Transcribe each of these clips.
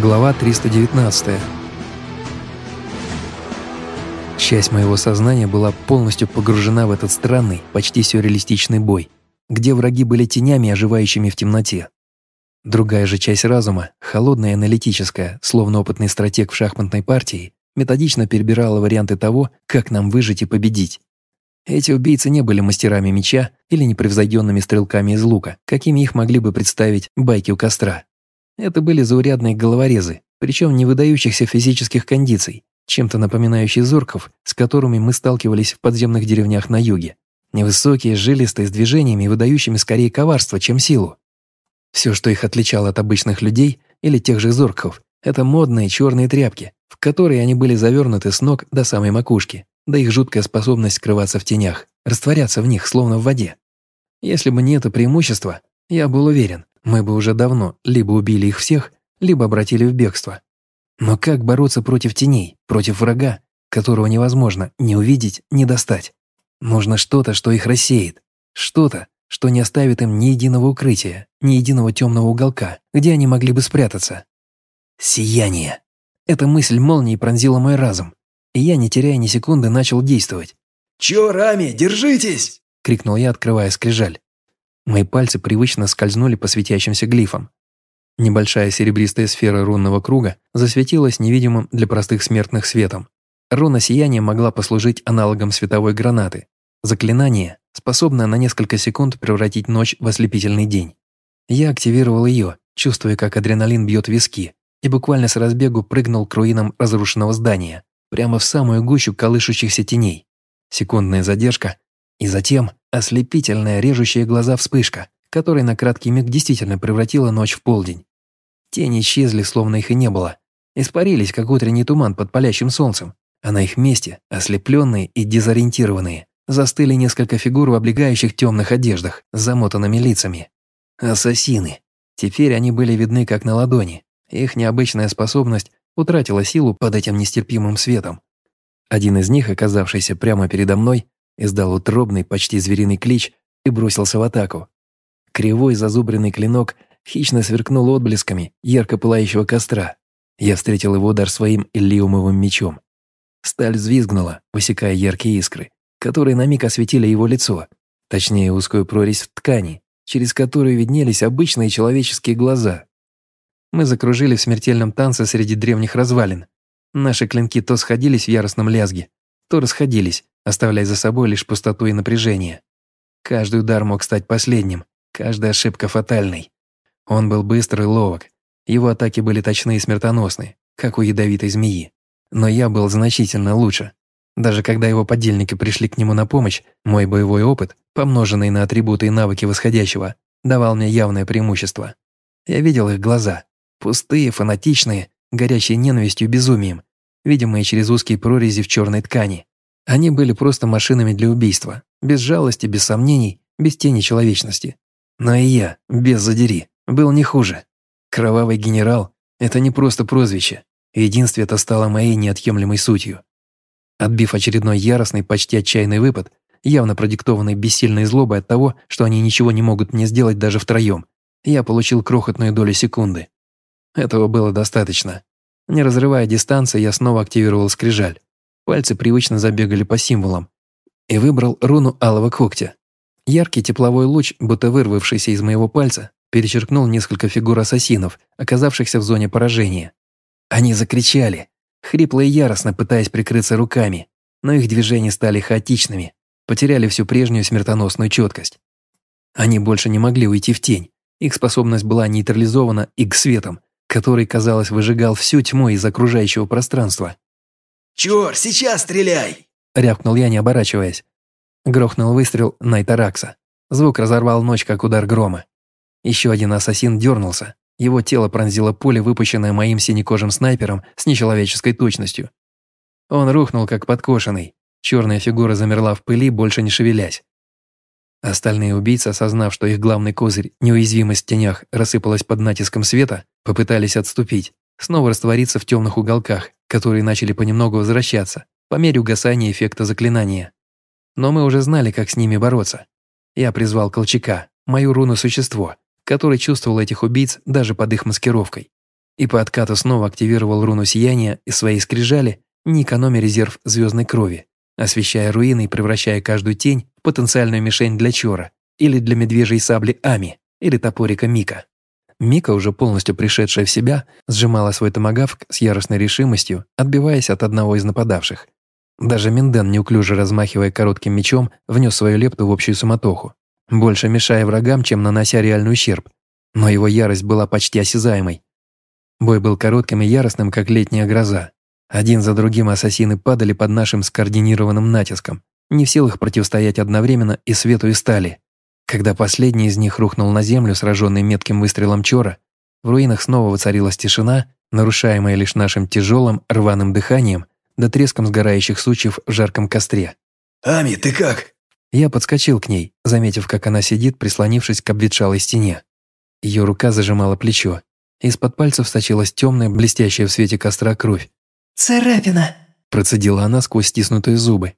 Глава 319. Часть моего сознания была полностью погружена в этот странный, почти сюрреалистичный бой, где враги были тенями, оживающими в темноте. Другая же часть разума, холодная и аналитическая, словно опытный стратег в шахматной партии, методично перебирала варианты того, как нам выжить и победить. Эти убийцы не были мастерами меча или непревзойденными стрелками из лука, какими их могли бы представить байки у костра. Это были заурядные головорезы, причем не выдающихся физических кондиций, чем-то напоминающие зорков, с которыми мы сталкивались в подземных деревнях на юге. Невысокие, жилистые, с движениями, выдающими скорее коварство, чем силу. Все, что их отличало от обычных людей или тех же зорков, это модные черные тряпки, в которые они были завернуты с ног до самой макушки, да их жуткая способность скрываться в тенях, растворяться в них, словно в воде. Если бы не это преимущество, я был уверен, мы бы уже давно либо убили их всех, либо обратили в бегство. Но как бороться против теней, против врага, которого невозможно ни увидеть, ни достать? Нужно что-то, что их рассеет. Что-то, что не оставит им ни единого укрытия, ни единого темного уголка, где они могли бы спрятаться. Сияние. Эта мысль молнией пронзила мой разум, и я, не теряя ни секунды, начал действовать. «Чё, Рами, держитесь!» — крикнул я, открывая скрижаль. Мои пальцы привычно скользнули по светящимся глифам. Небольшая серебристая сфера рунного круга засветилась невидимым для простых смертных светом. Руна сияния могла послужить аналогом световой гранаты. Заклинание, способное на несколько секунд превратить ночь в ослепительный день. Я активировал ее, чувствуя, как адреналин бьет виски, и буквально с разбегу прыгнул к руинам разрушенного здания, прямо в самую гущу колышущихся теней. Секундная задержка, и затем ослепительная режущая глаза вспышка, которая на краткий миг действительно превратила ночь в полдень. Тени исчезли, словно их и не было. Испарились, как утренний туман под палящим солнцем, а на их месте, ослепленные и дезориентированные, застыли несколько фигур в облегающих темных одеждах с замотанными лицами. Ассасины. Теперь они были видны как на ладони. Их необычная способность утратила силу под этим нестерпимым светом. Один из них, оказавшийся прямо передо мной, издал утробный, почти звериный клич и бросился в атаку. Кривой зазубренный клинок хищно сверкнул отблесками ярко пылающего костра. Я встретил его удар своим иллиумовым мечом. Сталь взвизгнула, высекая яркие искры, которые на миг осветили его лицо, точнее узкую прорезь в ткани, через которую виднелись обычные человеческие глаза. Мы закружили в смертельном танце среди древних развалин. Наши клинки то сходились в яростном лязге, то расходились, оставляя за собой лишь пустоту и напряжение. Каждый удар мог стать последним, каждая ошибка фатальной. Он был быстрый и ловок. Его атаки были точны и смертоносны, как у ядовитой змеи. Но я был значительно лучше. Даже когда его подельники пришли к нему на помощь, мой боевой опыт, помноженный на атрибуты и навыки восходящего, давал мне явное преимущество. Я видел их глаза. Пустые, фанатичные, горящие ненавистью и безумием, видимые через узкие прорези в черной ткани. Они были просто машинами для убийства, без жалости, без сомнений, без тени человечности. Но и я, без задери, был не хуже. Кровавый генерал – это не просто прозвище. Единствие это стало моей неотъемлемой сутью. Отбив очередной яростный, почти отчаянный выпад, явно продиктованный бессильной злобой от того, что они ничего не могут мне сделать даже втроем, я получил крохотную долю секунды. Этого было достаточно. Не разрывая дистанции, я снова активировал скрижаль. Пальцы привычно забегали по символам. И выбрал руну алого когтя. Яркий тепловой луч, будто вырвавшийся из моего пальца, перечеркнул несколько фигур ассасинов, оказавшихся в зоне поражения. Они закричали, хрипло и яростно пытаясь прикрыться руками, но их движения стали хаотичными, потеряли всю прежнюю смертоносную четкость. Они больше не могли уйти в тень, их способность была нейтрализована Иг-светом, который, казалось, выжигал всю тьму из окружающего пространства. «Чёр, сейчас стреляй!» – рявкнул я, не оборачиваясь. Грохнул выстрел Найтаракса. Звук разорвал ночь, как удар грома. Еще один ассасин дернулся. Его тело пронзило пуля, выпущенное моим синекожим снайпером с нечеловеческой точностью. Он рухнул, как подкошенный. Черная фигура замерла в пыли, больше не шевелясь. Остальные убийцы, осознав, что их главный козырь, неуязвимость в тенях, рассыпалась под натиском света, попытались отступить, снова раствориться в темных уголках, которые начали понемногу возвращаться, по мере угасания эффекта заклинания. Но мы уже знали, как с ними бороться. Я призвал Колчака, мою руну-существо, который чувствовал этих убийц даже под их маскировкой. и по откату снова активировал руну сияния из своей скрижали, не экономя резерв звездной крови, освещая руины и превращая каждую тень в потенциальную мишень для Чора или для медвежьей сабли Ами или топорика Мика. Мика, уже полностью пришедшая в себя, сжимала свой томагавк с яростной решимостью, отбиваясь от одного из нападавших. Даже Минден, неуклюже размахивая коротким мечом, внес свою лепту в общую суматоху, больше мешая врагам, чем нанося реальный ущерб. Но его ярость была почти осязаемой. Бой был коротким и яростным, как летняя гроза. Один за другим ассасины падали под нашим скоординированным натиском, не в силах противостоять одновременно и свету, и стали. Когда последний из них рухнул на землю, сраженный метким выстрелом Чора, в руинах снова воцарилась тишина, нарушаемая лишь нашим тяжелым рваным дыханием да треском сгорающих сучьев в жарком костре. «Ами, ты как?» Я подскочил к ней, заметив, как она сидит, прислонившись к обветшалой стене. Ее рука зажимала плечо. Из-под пальцев сочилась темная, блестящая в свете костра кровь. «Царапина!» Процедила она сквозь стиснутые зубы.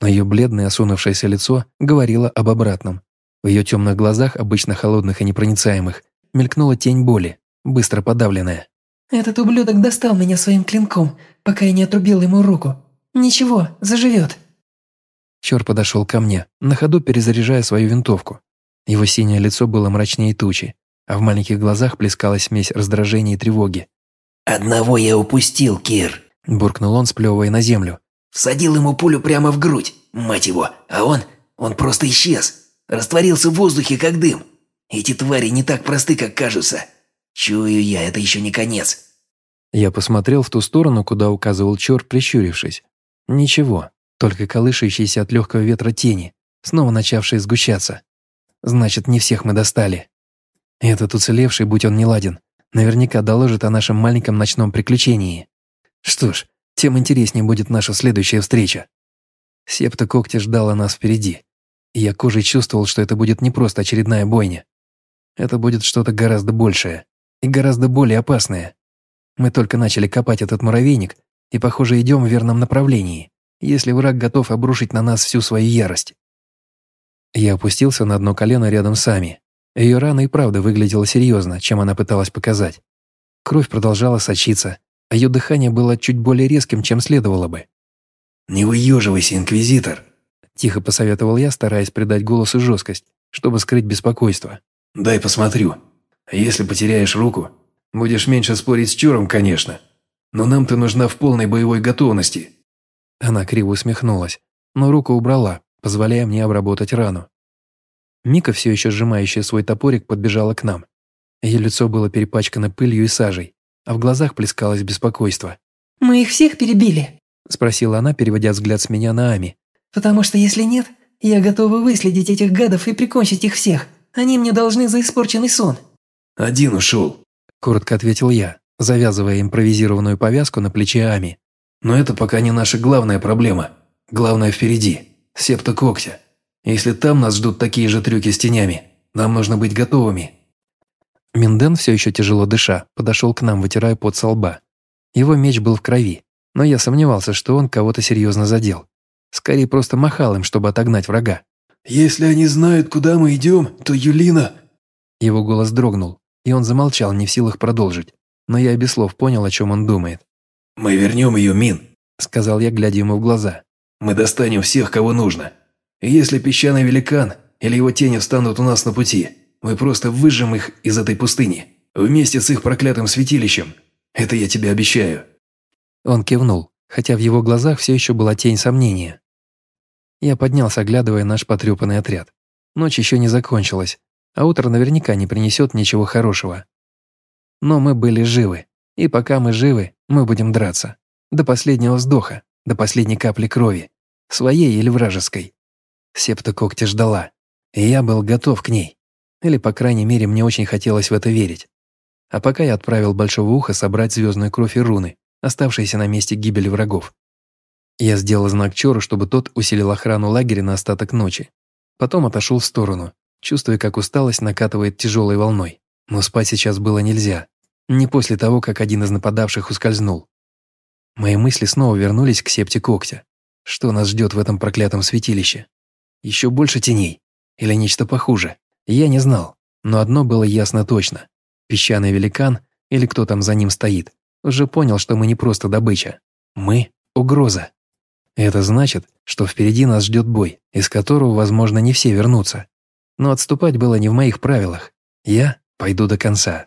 Но ее бледное, осунувшееся лицо говорило об обратном. В ее темных глазах, обычно холодных и непроницаемых, мелькнула тень боли, быстро подавленная. «Этот ублюдок достал меня своим клинком, пока я не отрубил ему руку. Ничего, заживет». Чор подошел ко мне, на ходу перезаряжая свою винтовку. Его синее лицо было мрачнее тучи, а в маленьких глазах плескалась смесь раздражения и тревоги. «Одного я упустил, Кир», – буркнул он, сплевывая на землю. «Всадил ему пулю прямо в грудь, мать его, а он, он просто исчез. Растворился в воздухе, как дым. Эти твари не так просты, как кажутся. Чую я, это еще не конец. Я посмотрел в ту сторону, куда указывал Чор, прищурившись. Ничего, только колышащиеся от легкого ветра тени, снова начавшие сгущаться. Значит, не всех мы достали. Этот уцелевший, будь он не ладен, наверняка доложит о нашем маленьком ночном приключении. Что ж, тем интереснее будет наша следующая встреча. Септа когти ждала нас впереди и я кожей чувствовал, что это будет не просто очередная бойня. Это будет что-то гораздо большее и гораздо более опасное. Мы только начали копать этот муравейник и, похоже, идем в верном направлении, если враг готов обрушить на нас всю свою ярость. Я опустился на одно колено рядом с Ами. Ее рана и правда выглядела серьезно, чем она пыталась показать. Кровь продолжала сочиться, а ее дыхание было чуть более резким, чем следовало бы. «Не выеживайся, Инквизитор!» Тихо посоветовал я, стараясь придать голосу жесткость, чтобы скрыть беспокойство. «Дай посмотрю. Если потеряешь руку, будешь меньше спорить с Чуром, конечно. Но нам-то нужна в полной боевой готовности». Она криво усмехнулась, но руку убрала, позволяя мне обработать рану. Мика, все еще сжимающая свой топорик, подбежала к нам. Ее лицо было перепачкано пылью и сажей, а в глазах плескалось беспокойство. «Мы их всех перебили?» – спросила она, переводя взгляд с меня на Ами, Потому что если нет, я готова выследить этих гадов и прикончить их всех. Они мне должны за испорченный сон». «Один ушел», – коротко ответил я, завязывая импровизированную повязку на плече Ами. «Но это пока не наша главная проблема. Главное впереди. Септа когтя. Если там нас ждут такие же трюки с тенями, нам нужно быть готовыми». Минден, все еще тяжело дыша, подошел к нам, вытирая пот со лба. Его меч был в крови, но я сомневался, что он кого-то серьезно задел. Скорее просто махал им, чтобы отогнать врага. «Если они знают, куда мы идем, то Юлина...» Его голос дрогнул, и он замолчал, не в силах продолжить. Но я без слов понял, о чем он думает. «Мы вернем ее, Мин», — сказал я, глядя ему в глаза. «Мы достанем всех, кого нужно. И если песчаный великан или его тени встанут у нас на пути, мы просто выжжем их из этой пустыни, вместе с их проклятым святилищем. Это я тебе обещаю». Он кивнул, хотя в его глазах все еще была тень сомнения. Я поднялся, оглядывая наш потрепанный отряд. Ночь еще не закончилась, а утро наверняка не принесет ничего хорошего. Но мы были живы, и пока мы живы, мы будем драться. До последнего вздоха, до последней капли крови, своей или вражеской. Септа когти ждала, и я был готов к ней. Или, по крайней мере, мне очень хотелось в это верить. А пока я отправил Большого Уха собрать звездную кровь и руны, оставшиеся на месте гибели врагов. Я сделал знак Чору, чтобы тот усилил охрану лагеря на остаток ночи. Потом отошел в сторону, чувствуя, как усталость накатывает тяжелой волной. Но спать сейчас было нельзя. Не после того, как один из нападавших ускользнул. Мои мысли снова вернулись к септе когтя. Что нас ждет в этом проклятом святилище? Еще больше теней? Или нечто похуже? Я не знал, но одно было ясно точно. Песчаный великан или кто там за ним стоит, уже понял, что мы не просто добыча. Мы – угроза. Это значит, что впереди нас ждет бой, из которого, возможно, не все вернутся. Но отступать было не в моих правилах. Я пойду до конца.